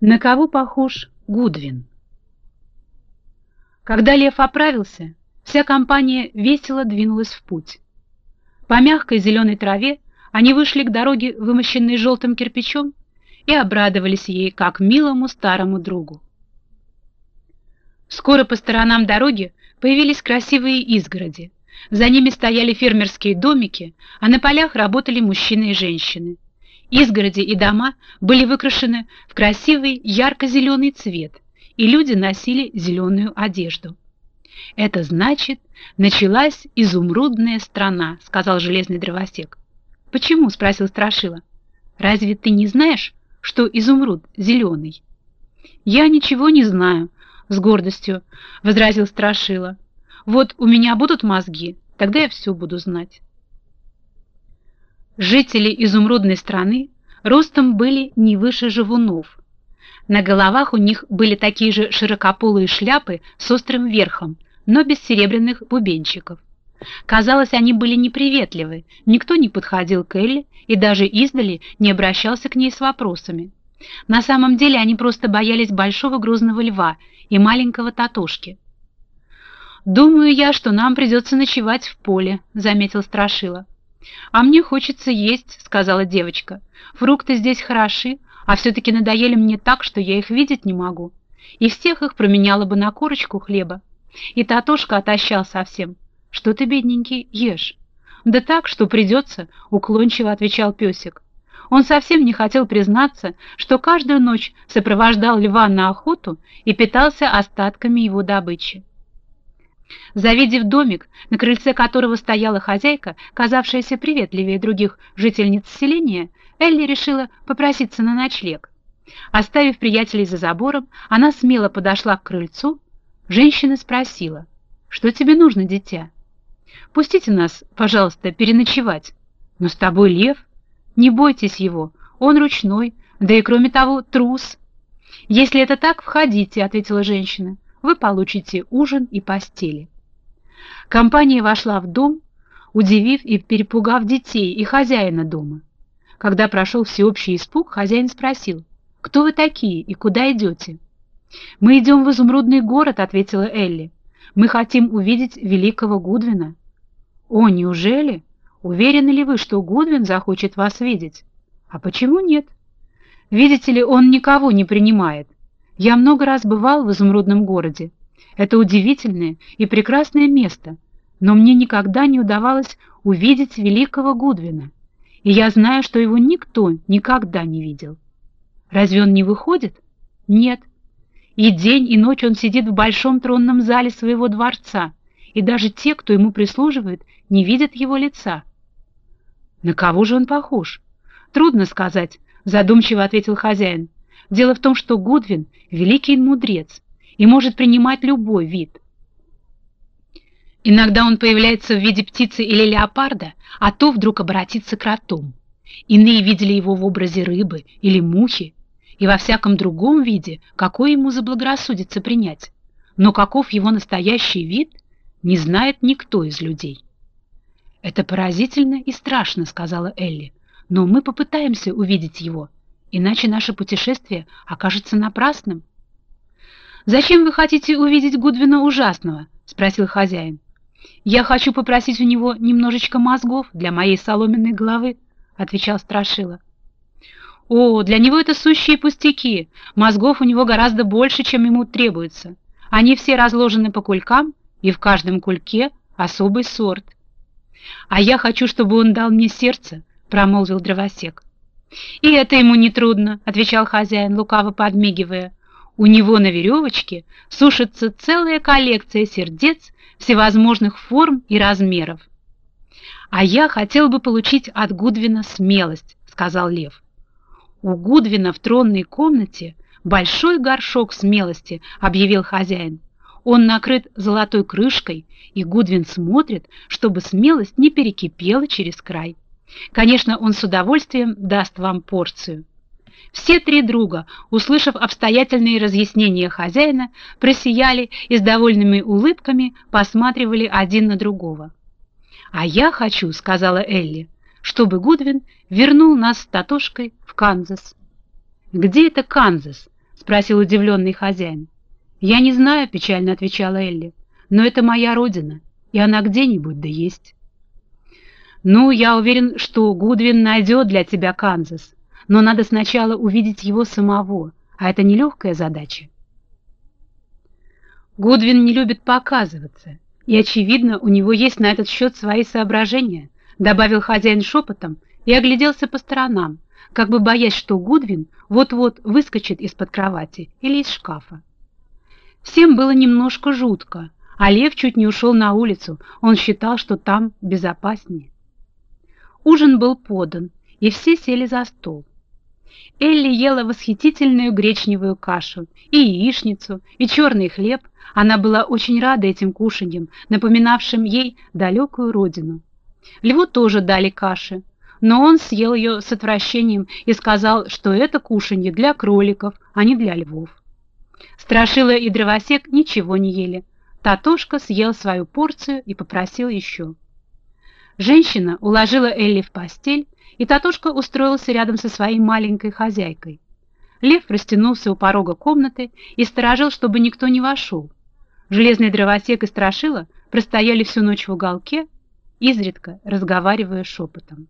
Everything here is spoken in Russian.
На кого похож Гудвин? Когда Лев оправился, вся компания весело двинулась в путь. По мягкой зеленой траве они вышли к дороге, вымощенной желтым кирпичом, и обрадовались ей, как милому старому другу. Скоро по сторонам дороги появились красивые изгороди. За ними стояли фермерские домики, а на полях работали мужчины и женщины. Изгороди и дома были выкрашены в красивый ярко-зеленый цвет, и люди носили зеленую одежду. «Это значит, началась изумрудная страна», — сказал железный дровосек. «Почему?» — спросил Страшила. «Разве ты не знаешь, что изумруд зеленый?» «Я ничего не знаю», — с гордостью возразил Страшила. «Вот у меня будут мозги, тогда я все буду знать». Жители изумрудной страны ростом были не выше живунов. На головах у них были такие же широкополые шляпы с острым верхом, но без серебряных бубенчиков. Казалось, они были неприветливы, никто не подходил к Элли и даже издали не обращался к ней с вопросами. На самом деле они просто боялись большого грузного льва и маленького Татошки. «Думаю я, что нам придется ночевать в поле», — заметил Страшила. «А мне хочется есть», — сказала девочка. «Фрукты здесь хороши, а все-таки надоели мне так, что я их видеть не могу. И всех их променяла бы на корочку хлеба. И Татошка отощал совсем. Что ты, бедненький, ешь?» «Да так, что придется», — уклончиво отвечал песик. Он совсем не хотел признаться, что каждую ночь сопровождал льва на охоту и питался остатками его добычи. Завидев домик, на крыльце которого стояла хозяйка, казавшаяся приветливее других жительниц селения, Элли решила попроситься на ночлег. Оставив приятелей за забором, она смело подошла к крыльцу. Женщина спросила, «Что тебе нужно, дитя?» «Пустите нас, пожалуйста, переночевать. Но с тобой лев. Не бойтесь его, он ручной, да и кроме того трус». «Если это так, входите», — ответила женщина вы получите ужин и постели. Компания вошла в дом, удивив и перепугав детей и хозяина дома. Когда прошел всеобщий испуг, хозяин спросил, «Кто вы такие и куда идете?» «Мы идем в изумрудный город», — ответила Элли. «Мы хотим увидеть великого Гудвина». «О, неужели? Уверены ли вы, что Гудвин захочет вас видеть?» «А почему нет?» «Видите ли, он никого не принимает. Я много раз бывал в изумрудном городе. Это удивительное и прекрасное место, но мне никогда не удавалось увидеть великого Гудвина, и я знаю, что его никто никогда не видел. Разве он не выходит? Нет. И день, и ночь он сидит в большом тронном зале своего дворца, и даже те, кто ему прислуживает, не видят его лица. На кого же он похож? Трудно сказать, задумчиво ответил хозяин. Дело в том, что Гудвин — великий мудрец и может принимать любой вид. Иногда он появляется в виде птицы или леопарда, а то вдруг обратится кротом. Иные видели его в образе рыбы или мухи, и во всяком другом виде, какой ему заблагорассудится принять. Но каков его настоящий вид, не знает никто из людей. «Это поразительно и страшно», — сказала Элли, — «но мы попытаемся увидеть его» иначе наше путешествие окажется напрасным. «Зачем вы хотите увидеть Гудвина ужасного?» — спросил хозяин. «Я хочу попросить у него немножечко мозгов для моей соломенной головы», — отвечал Страшила. «О, для него это сущие пустяки. Мозгов у него гораздо больше, чем ему требуется. Они все разложены по кулькам, и в каждом кульке особый сорт». «А я хочу, чтобы он дал мне сердце», — промолвил дровосек. «И это ему нетрудно», — отвечал хозяин, лукаво подмигивая. «У него на веревочке сушится целая коллекция сердец всевозможных форм и размеров». «А я хотел бы получить от Гудвина смелость», — сказал Лев. «У Гудвина в тронной комнате большой горшок смелости», — объявил хозяин. «Он накрыт золотой крышкой, и Гудвин смотрит, чтобы смелость не перекипела через край». Конечно, он с удовольствием даст вам порцию. Все три друга, услышав обстоятельные разъяснения хозяина, просияли и с довольными улыбками посматривали один на другого. «А я хочу», — сказала Элли, — «чтобы Гудвин вернул нас с Татошкой в Канзас». «Где это Канзас?» — спросил удивленный хозяин. «Я не знаю», — печально отвечала Элли, — «но это моя родина, и она где-нибудь да есть». «Ну, я уверен, что Гудвин найдет для тебя Канзас, но надо сначала увидеть его самого, а это нелегкая задача». Гудвин не любит показываться, и, очевидно, у него есть на этот счет свои соображения, добавил хозяин шепотом и огляделся по сторонам, как бы боясь, что Гудвин вот-вот выскочит из-под кровати или из шкафа. Всем было немножко жутко, а Лев чуть не ушел на улицу, он считал, что там безопаснее. Ужин был подан, и все сели за стол. Элли ела восхитительную гречневую кашу, и яичницу, и черный хлеб. Она была очень рада этим кушаньям, напоминавшим ей далекую родину. Льву тоже дали каши, но он съел ее с отвращением и сказал, что это кушанье для кроликов, а не для львов. Страшила и дровосек ничего не ели. Татошка съел свою порцию и попросил еще. Женщина уложила Элли в постель, и Татошка устроился рядом со своей маленькой хозяйкой. Лев растянулся у порога комнаты и сторожил, чтобы никто не вошел. Железный дровосек и Страшила простояли всю ночь в уголке, изредка разговаривая шепотом.